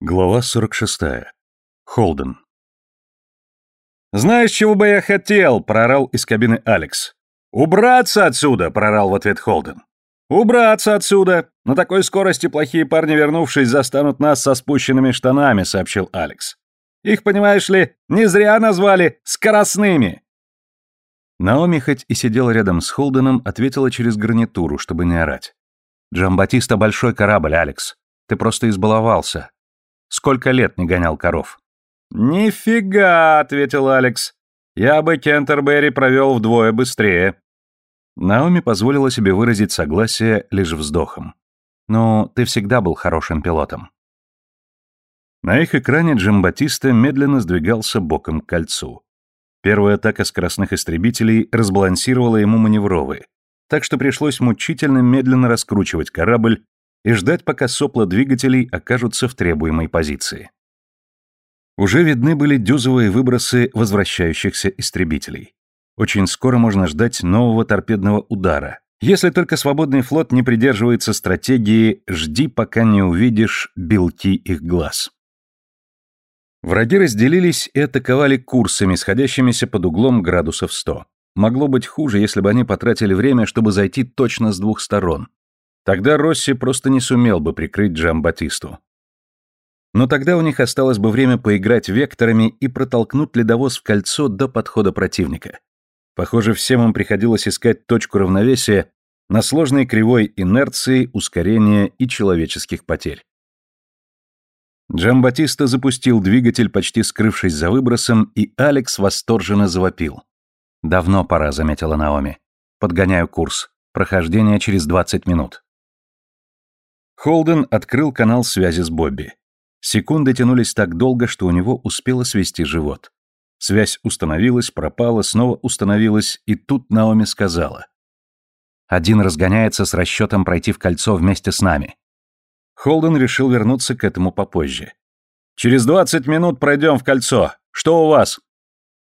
Глава 46. Холден. «Знаешь, чего бы я хотел?» — прорал из кабины Алекс. «Убраться отсюда!» — прорал в ответ Холден. «Убраться отсюда! На такой скорости плохие парни, вернувшись, застанут нас со спущенными штанами», — сообщил Алекс. «Их, понимаешь ли, не зря назвали скоростными!» Наоми, хоть и сидела рядом с Холденом, ответила через гарнитуру, чтобы не орать. «Джамбатиста — большой корабль, Алекс. Ты просто избаловался. Сколько лет не гонял коров?» «Нифига!» — ответил Алекс. «Я бы Кентербери провел вдвое быстрее». Наоми позволила себе выразить согласие лишь вздохом. «Ну, ты всегда был хорошим пилотом». На их экране Джим Батиста медленно сдвигался боком к кольцу. Первая атака скоростных истребителей разбалансировала ему маневровые, так что пришлось мучительно медленно раскручивать корабль и ждать, пока сопла двигателей окажутся в требуемой позиции. Уже видны были дюзовые выбросы возвращающихся истребителей. Очень скоро можно ждать нового торпедного удара, если только свободный флот не придерживается стратегии «жди, пока не увидишь белки их глаз». Враги разделились и атаковали курсами, сходящимися под углом градусов 100. Могло быть хуже, если бы они потратили время, чтобы зайти точно с двух сторон, Тогда Росси просто не сумел бы прикрыть Джамбатисту. Но тогда у них осталось бы время поиграть векторами и протолкнуть ледовоз в кольцо до подхода противника. Похоже, всем им приходилось искать точку равновесия на сложной кривой инерции, ускорения и человеческих потерь. Джамбатиста запустил двигатель, почти скрывшись за выбросом, и Алекс восторженно завопил. «Давно пора», — заметила Наоми. «Подгоняю курс. Прохождение через 20 минут». Холден открыл канал связи с Бобби. Секунды тянулись так долго, что у него успело свести живот. Связь установилась, пропала, снова установилась, и тут Наоми сказала. «Один разгоняется с расчетом пройти в кольцо вместе с нами». Холден решил вернуться к этому попозже. «Через двадцать минут пройдем в кольцо. Что у вас?»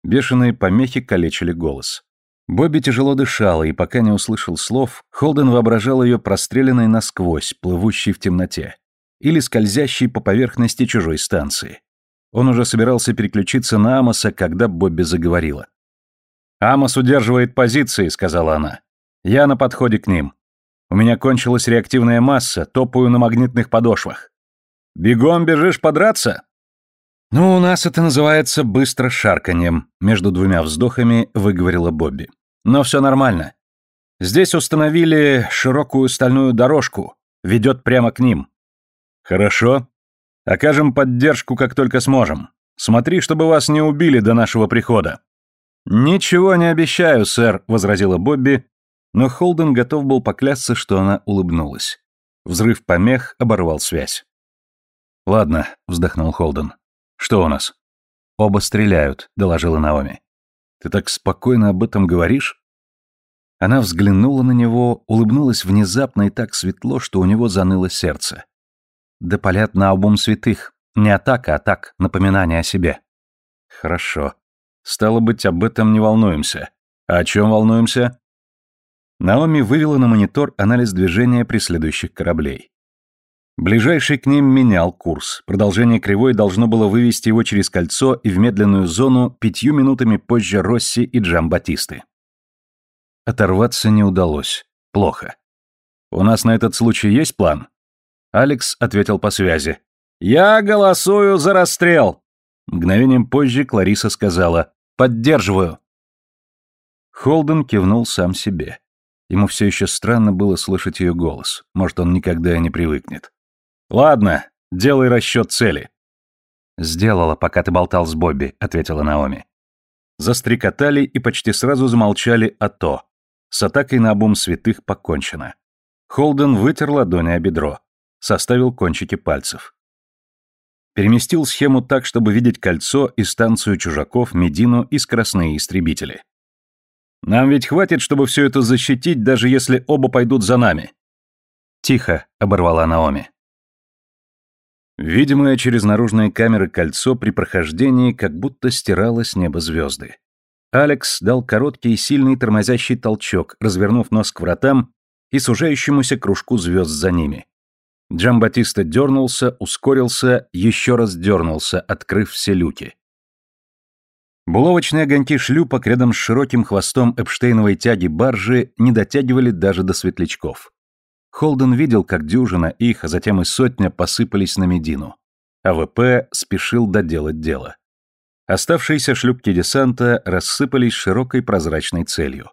Бешеные помехи калечили голос. Бобби тяжело дышала, и пока не услышал слов, Холден воображал ее простреленной насквозь, плывущей в темноте, или скользящей по поверхности чужой станции. Он уже собирался переключиться на Амоса, когда Бобби заговорила. «Амос удерживает позиции», — сказала она. «Я на подходе к ним. У меня кончилась реактивная масса, топаю на магнитных подошвах. Бегом бежишь подраться?» «Ну, у нас это называется быстро шарканьем», — между двумя вздохами выговорила Бобби. «Но все нормально. Здесь установили широкую стальную дорожку, ведет прямо к ним». «Хорошо. Окажем поддержку, как только сможем. Смотри, чтобы вас не убили до нашего прихода». «Ничего не обещаю, сэр», — возразила Бобби, но Холден готов был поклясться, что она улыбнулась. Взрыв помех оборвал связь. «Ладно», — вздохнул Холден. «Что у нас?» «Оба стреляют», — доложила Наоми. «Ты так спокойно об этом говоришь?» Она взглянула на него, улыбнулась внезапно и так светло, что у него заныло сердце. «Да палят на обум святых. Не атака, а так, напоминание о себе». «Хорошо. Стало быть, об этом не волнуемся. А о чем волнуемся?» Наоми вывела на монитор анализ движения преследующих кораблей. Ближайший к ним менял курс. Продолжение кривой должно было вывести его через кольцо и в медленную зону пятью минутами позже Росси и Джамбатисты. Оторваться не удалось. Плохо. «У нас на этот случай есть план?» Алекс ответил по связи. «Я голосую за расстрел!» Мгновением позже Клариса сказала «Поддерживаю!» Холден кивнул сам себе. Ему все еще странно было слышать ее голос. Может, он никогда и не привыкнет. «Ладно, делай расчет цели». «Сделала, пока ты болтал с Бобби», — ответила Наоми. Застрекотали и почти сразу замолчали о то. С атакой на обум святых покончено. Холден вытер ладони о бедро. Составил кончики пальцев. Переместил схему так, чтобы видеть кольцо и станцию чужаков, Медину и скоростные истребители. «Нам ведь хватит, чтобы все это защитить, даже если оба пойдут за нами». «Тихо», — оборвала Наоми. Видимое через наружные камеры кольцо при прохождении как будто стирало с неба звезды. Алекс дал короткий и сильный тормозящий толчок, развернув нос к вратам и сужающемуся кружку звезд за ними. Джамбатиста дернулся, ускорился, еще раз дернулся, открыв все люки. Булавочные огоньки шлюпок рядом с широким хвостом Эпштейновой тяги баржи не дотягивали даже до светлячков. Холден видел, как дюжина их, а затем и сотня посыпались на Медину. АВП спешил доделать дело. Оставшиеся шлюпки десанта рассыпались широкой прозрачной цепью.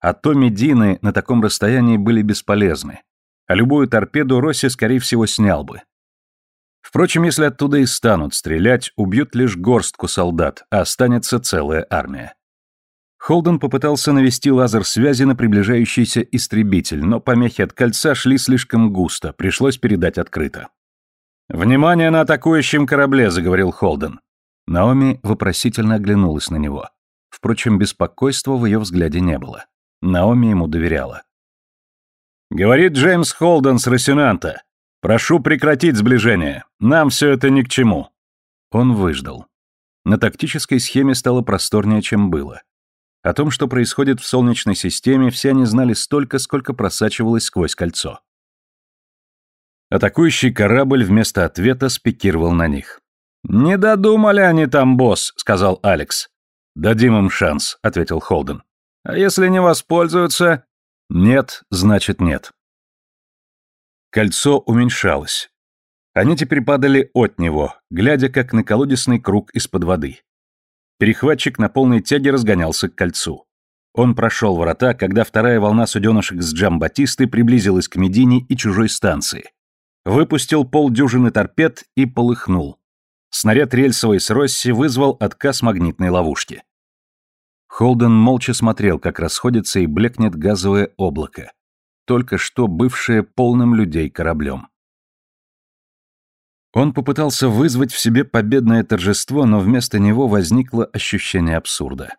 ОТО Медины на таком расстоянии были бесполезны, а любую торпеду Росси, скорее всего, снял бы. Впрочем, если оттуда и станут стрелять, убьют лишь горстку солдат, а останется целая армия. Холден попытался навести лазер связи на приближающийся истребитель, но помехи от кольца шли слишком густо, пришлось передать открыто. «Внимание на атакующем корабле», — заговорил Холден. Наоми вопросительно оглянулась на него. Впрочем, беспокойства в ее взгляде не было. Наоми ему доверяла. «Говорит Джеймс Холден с Рассенанта. Прошу прекратить сближение. Нам все это ни к чему». Он выждал. На тактической схеме стало просторнее, чем было. О том, что происходит в Солнечной системе, все они знали столько, сколько просачивалось сквозь кольцо. Атакующий корабль вместо ответа спикировал на них. «Не додумали они там, босс», — сказал Алекс. «Дадим им шанс», — ответил Холден. «А если не воспользуются?» «Нет, значит нет». Кольцо уменьшалось. Они теперь падали от него, глядя как на колодесный круг из-под воды. Перехватчик на полной тяге разгонялся к кольцу. Он прошел врата, когда вторая волна суденышек с Джамбатисты приблизилась к Медине и чужой станции. Выпустил полдюжины торпед и полыхнул. Снаряд рельсовой с Росси вызвал отказ магнитной ловушки. Холден молча смотрел, как расходится и блекнет газовое облако только что бывшее полным людей кораблем. Он попытался вызвать в себе победное торжество, но вместо него возникло ощущение абсурда.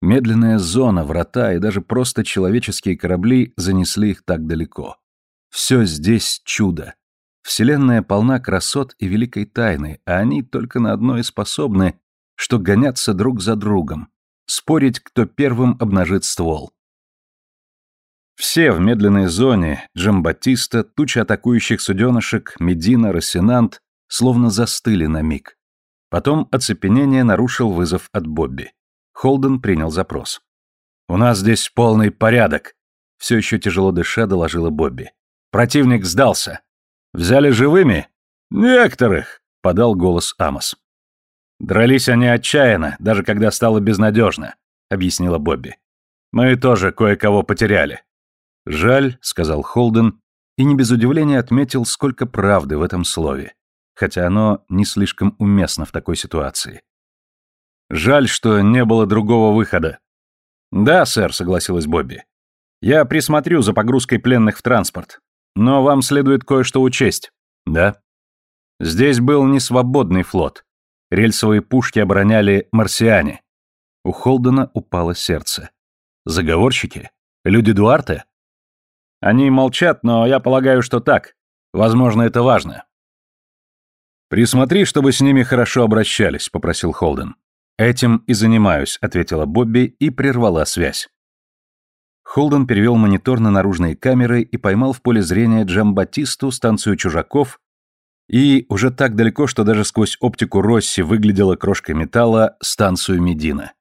Медленная зона, врата и даже просто человеческие корабли занесли их так далеко. Все здесь чудо. Вселенная полна красот и великой тайны, а они только на одно и способны, что гоняться друг за другом, спорить, кто первым обнажит ствол. Все в медленной зоне, Джамбатиста, туча атакующих суденышек, Медина, Рассенант, словно застыли на миг. Потом оцепенение нарушил вызов от Бобби. Холден принял запрос. «У нас здесь полный порядок», — все еще тяжело дыша доложила Бобби. «Противник сдался. Взяли живыми?» «Некоторых», — подал голос Амос. «Дрались они отчаянно, даже когда стало безнадежно», — объяснила Бобби. «Мы тоже кое-кого потеряли. «Жаль», — сказал Холден, и не без удивления отметил, сколько правды в этом слове, хотя оно не слишком уместно в такой ситуации. «Жаль, что не было другого выхода». «Да, сэр», — согласилась Бобби. «Я присмотрю за погрузкой пленных в транспорт. Но вам следует кое-что учесть». «Да». «Здесь был не свободный флот. Рельсовые пушки обороняли марсиане». У Холдена упало сердце. «Заговорщики? Люди Дуарте?» Они молчат, но я полагаю, что так. Возможно, это важно. «Присмотри, чтобы с ними хорошо обращались», — попросил Холден. «Этим и занимаюсь», — ответила Бобби и прервала связь. Холден перевел монитор на наружные камеры и поймал в поле зрения Джамбатисту, станцию чужаков, и, уже так далеко, что даже сквозь оптику Росси выглядела крошкой металла, станцию Медина.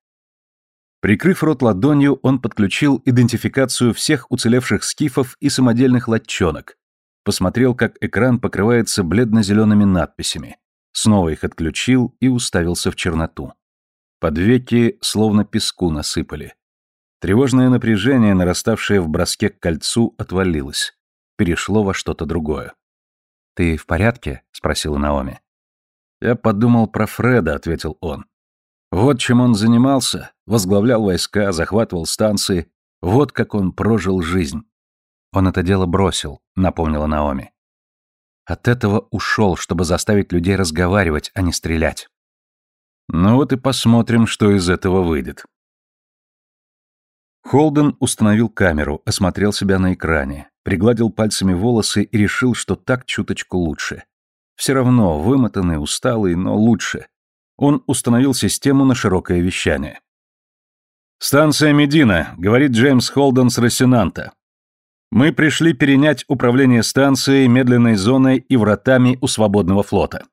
Прикрыв рот ладонью, он подключил идентификацию всех уцелевших скифов и самодельных латчонок. Посмотрел, как экран покрывается бледно-зелеными надписями. Снова их отключил и уставился в черноту. Под веки словно песку насыпали. Тревожное напряжение, нараставшее в броске к кольцу, отвалилось. Перешло во что-то другое. «Ты в порядке?» — спросила Наоми. «Я подумал про Фреда», — ответил он. Вот чем он занимался, возглавлял войска, захватывал станции, вот как он прожил жизнь. Он это дело бросил, напомнила Наоми. От этого ушел, чтобы заставить людей разговаривать, а не стрелять. Ну вот и посмотрим, что из этого выйдет. Холден установил камеру, осмотрел себя на экране, пригладил пальцами волосы и решил, что так чуточку лучше. Все равно вымотанный, усталый, но лучше. Он установил систему на широкое вещание. «Станция Медина», — говорит Джеймс Холден с Рассенанта. Мы пришли перенять управление станцией, медленной зоной и вратами у свободного флота.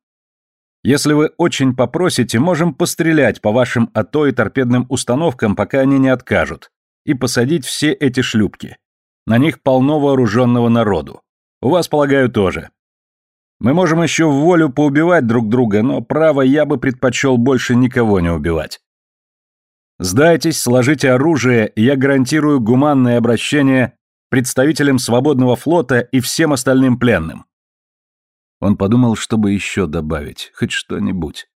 Если вы очень попросите, можем пострелять по вашим АТО и торпедным установкам, пока они не откажут, и посадить все эти шлюпки. На них полно вооруженного народу. У вас, полагаю, тоже. Мы можем еще в волю поубивать друг друга, но, право, я бы предпочел больше никого не убивать. Сдайтесь, сложите оружие, и я гарантирую гуманное обращение представителям свободного флота и всем остальным пленным. Он подумал, чтобы еще добавить, хоть что-нибудь.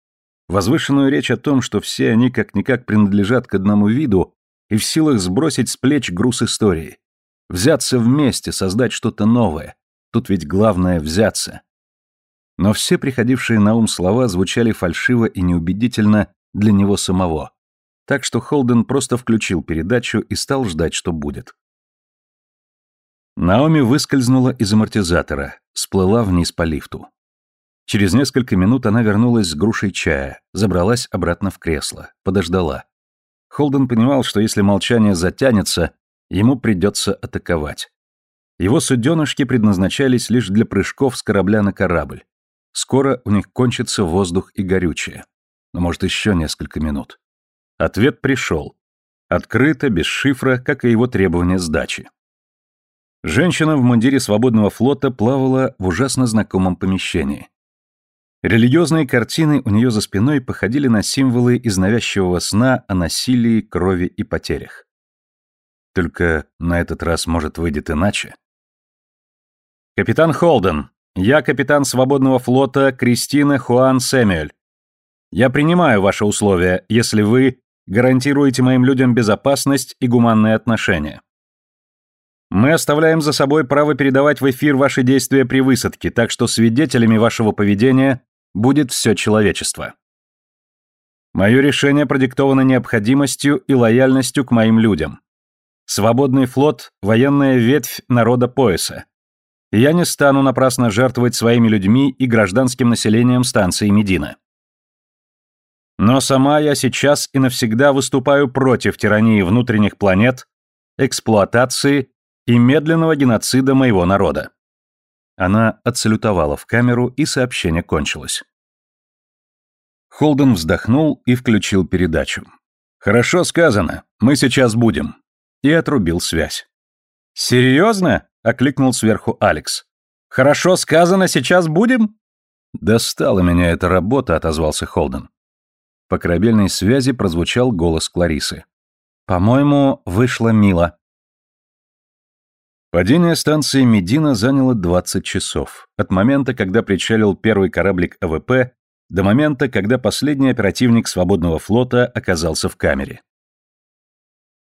Возвышенную речь о том, что все они как-никак принадлежат к одному виду и в силах сбросить с плеч груз истории. Взяться вместе, создать что-то новое. Тут ведь главное взяться. Но все приходившие на ум слова звучали фальшиво и неубедительно для него самого. Так что Холден просто включил передачу и стал ждать, что будет. Наоми выскользнула из амортизатора, сплыла вниз по лифту. Через несколько минут она вернулась с грушей чая, забралась обратно в кресло, подождала. Холден понимал, что если молчание затянется, ему придется атаковать. Его суденышки предназначались лишь для прыжков с корабля на корабль. Скоро у них кончится воздух и горючее. Но может еще несколько минут. Ответ пришел. Открыто, без шифра, как и его требования сдачи. Женщина в мундире свободного флота плавала в ужасно знакомом помещении. Религиозные картины у нее за спиной походили на символы из навязчивого сна о насилии, крови и потерях. Только на этот раз, может, выйдет иначе. «Капитан Холден, я капитан свободного флота Кристина Хуан Сэмюэль. Я принимаю ваши условия, если вы гарантируете моим людям безопасность и гуманные отношения. Мы оставляем за собой право передавать в эфир ваши действия при высадке, так что свидетелями вашего поведения будет все человечество. Мое решение продиктовано необходимостью и лояльностью к моим людям. Свободный флот – военная ветвь народа пояса. Я не стану напрасно жертвовать своими людьми и гражданским населением станции Медина. Но сама я сейчас и навсегда выступаю против тирании внутренних планет, эксплуатации и медленного геноцида моего народа. Она отсалютовала в камеру, и сообщение кончилось. Холден вздохнул и включил передачу. «Хорошо сказано. Мы сейчас будем». И отрубил связь. «Серьезно?» — окликнул сверху Алекс. «Хорошо сказано, сейчас будем?» «Достала меня эта работа», — отозвался Холден. По корабельной связи прозвучал голос Кларисы. «По-моему, вышло мило». Падение станции Медина заняло 20 часов, от момента, когда причалил первый кораблик АВП, до момента, когда последний оперативник свободного флота оказался в камере.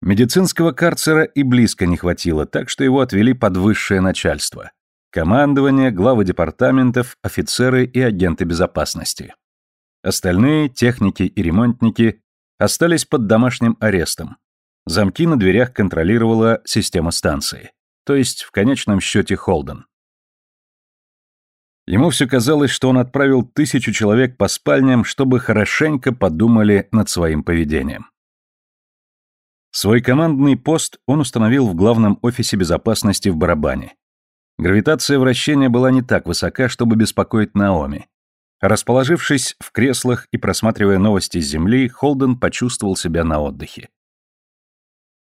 Медицинского карцера и близко не хватило, так что его отвели под высшее начальство. Командование, главы департаментов, офицеры и агенты безопасности. Остальные, техники и ремонтники, остались под домашним арестом. Замки на дверях контролировала система станции то есть в конечном счете Холден. Ему все казалось, что он отправил тысячу человек по спальням, чтобы хорошенько подумали над своим поведением. Свой командный пост он установил в главном офисе безопасности в Барабане. Гравитация вращения была не так высока, чтобы беспокоить Наоми. Расположившись в креслах и просматривая новости с Земли, Холден почувствовал себя на отдыхе.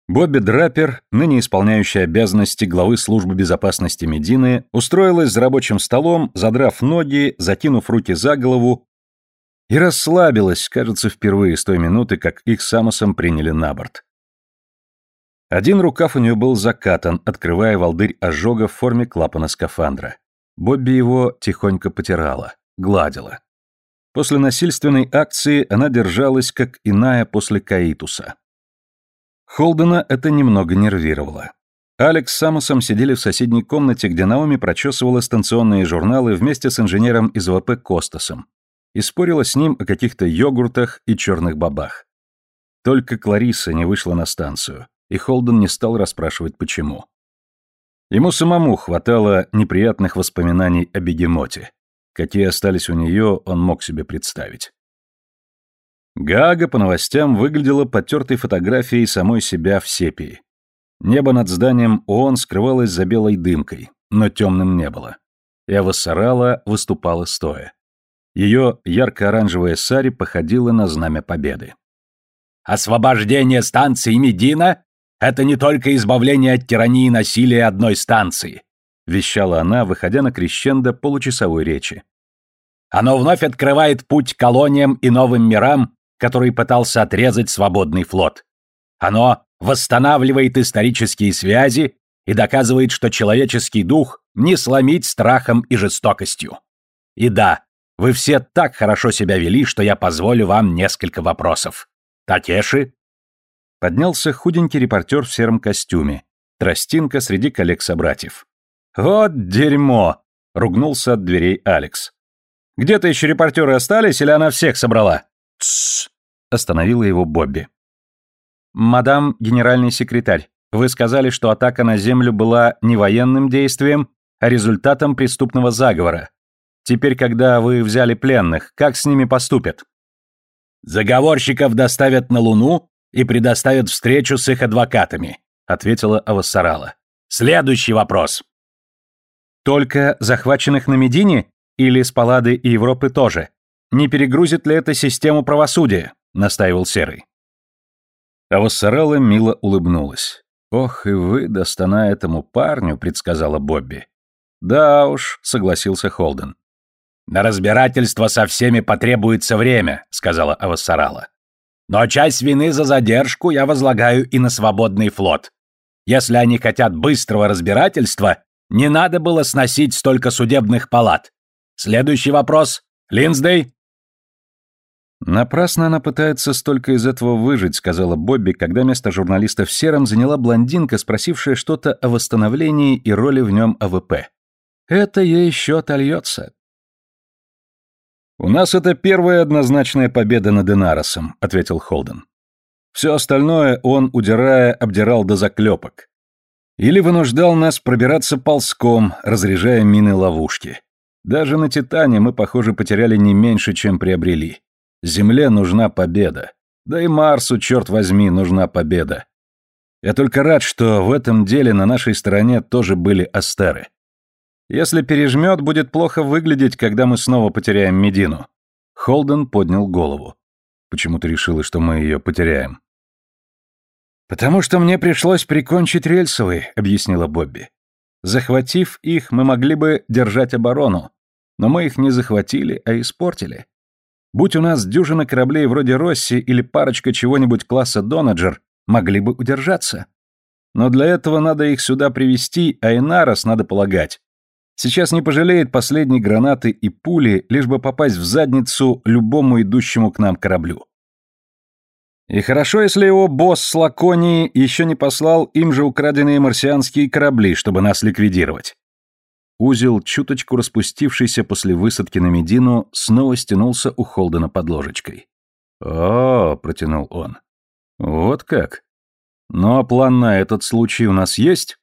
Бобби Драпер, ныне исполняющая обязанности главы службы безопасности Медины, устроилась за рабочим столом, задрав ноги, закинув руки за голову и расслабилась, кажется, впервые с той минуты, как их с Амосом приняли на борт. Один рукав у нее был закатан, открывая волдырь ожога в форме клапана скафандра. Бобби его тихонько потирала, гладила. После насильственной акции она держалась, как иная после каитуса. Холдена это немного нервировало. Алекс с Самусом сидели в соседней комнате, где Наоми прочесывала станционные журналы вместе с инженером из ВП Костасом и спорила с ним о каких-то йогуртах и черных бабах. Только Клариса не вышла на станцию, и Холден не стал расспрашивать, почему. Ему самому хватало неприятных воспоминаний о бегемоте. Какие остались у нее, он мог себе представить. Гага по новостям выглядела потертой фотографией самой себя в сепии. Небо над зданием ООН скрывалось за белой дымкой, но темным не было. Эва Сарала выступала стоя. Ее ярко-оранжевая сари походила на знамя победы. «Освобождение станции Медина — это не только избавление от тирании и насилия одной станции», вещала она, выходя на крещендо получасовой речи. «Оно вновь открывает путь колониям и новым мирам, который пытался отрезать свободный флот. Оно восстанавливает исторические связи и доказывает, что человеческий дух не сломить страхом и жестокостью. И да, вы все так хорошо себя вели, что я позволю вам несколько вопросов. Такеши?» Поднялся худенький репортер в сером костюме, тростинка среди коллег-собратьев. «Вот дерьмо!» — ругнулся от дверей Алекс. «Где-то еще репортеры остались, или она всех собрала?» «Тссс!» — остановила его Бобби. «Мадам генеральный секретарь, вы сказали, что атака на Землю была не военным действием, а результатом преступного заговора. Теперь, когда вы взяли пленных, как с ними поступят?» «Заговорщиков доставят на Луну и предоставят встречу с их адвокатами», ответила Авассарала. «Следующий вопрос». «Только захваченных на Медине или с Паллады и Европы тоже? Не перегрузит ли это систему правосудия?» настаивал Серый. А Вассарелла мило улыбнулась. «Ох, и выдаст она этому парню», — предсказала Бобби. «Да уж», — согласился Холден. «На разбирательство со всеми потребуется время», — сказала Авассарала. «Но часть вины за задержку я возлагаю и на свободный флот. Если они хотят быстрого разбирательства, не надо было сносить столько судебных палат. Следующий вопрос. Линсдей?» «Напрасно она пытается столько из этого выжать», — сказала Бобби, когда место журналиста в сером заняла блондинка, спросившая что-то о восстановлении и роли в нем АВП. «Это ей еще отольется». «У нас это первая однозначная победа над Энаросом», — ответил Холден. «Все остальное он, удирая, обдирал до заклепок. Или вынуждал нас пробираться ползком, разряжая мины ловушки. Даже на Титане мы, похоже, потеряли не меньше, чем приобрели». Земле нужна победа. Да и Марсу, черт возьми, нужна победа. Я только рад, что в этом деле на нашей стороне тоже были астеры. Если пережмет, будет плохо выглядеть, когда мы снова потеряем Медину. Холден поднял голову. Почему ты решила, что мы ее потеряем? «Потому что мне пришлось прикончить рельсовые», — объяснила Бобби. «Захватив их, мы могли бы держать оборону, но мы их не захватили, а испортили. Будь у нас дюжина кораблей вроде Росси или парочка чего-нибудь класса Донаджер, могли бы удержаться. Но для этого надо их сюда привести, а Инарос, надо полагать, сейчас не пожалеет последней гранаты и пули, лишь бы попасть в задницу любому идущему к нам кораблю. И хорошо, если его босс с Лаконии еще не послал им же украденные марсианские корабли, чтобы нас ликвидировать. Узел, чуточку распустившийся после высадки на Медину, снова стянулся у Холдена под ложечкой. «О, — протянул он, — вот как. Ну а план на этот случай у нас есть?»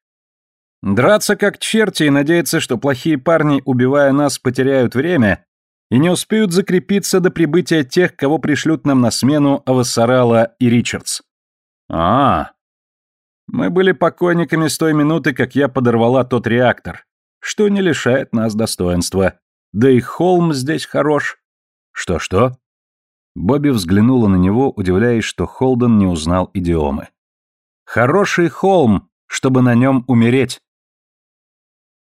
«Драться как черти и надеяться, что плохие парни, убивая нас, потеряют время и не успеют закрепиться до прибытия тех, кого пришлют нам на смену Авасарала и Ричардс». «А, мы были покойниками с той минуты, как я подорвала тот реактор что не лишает нас достоинства. Да и холм здесь хорош. Что-что? Бобби взглянула на него, удивляясь, что Холден не узнал идиомы. Хороший холм, чтобы на нем умереть.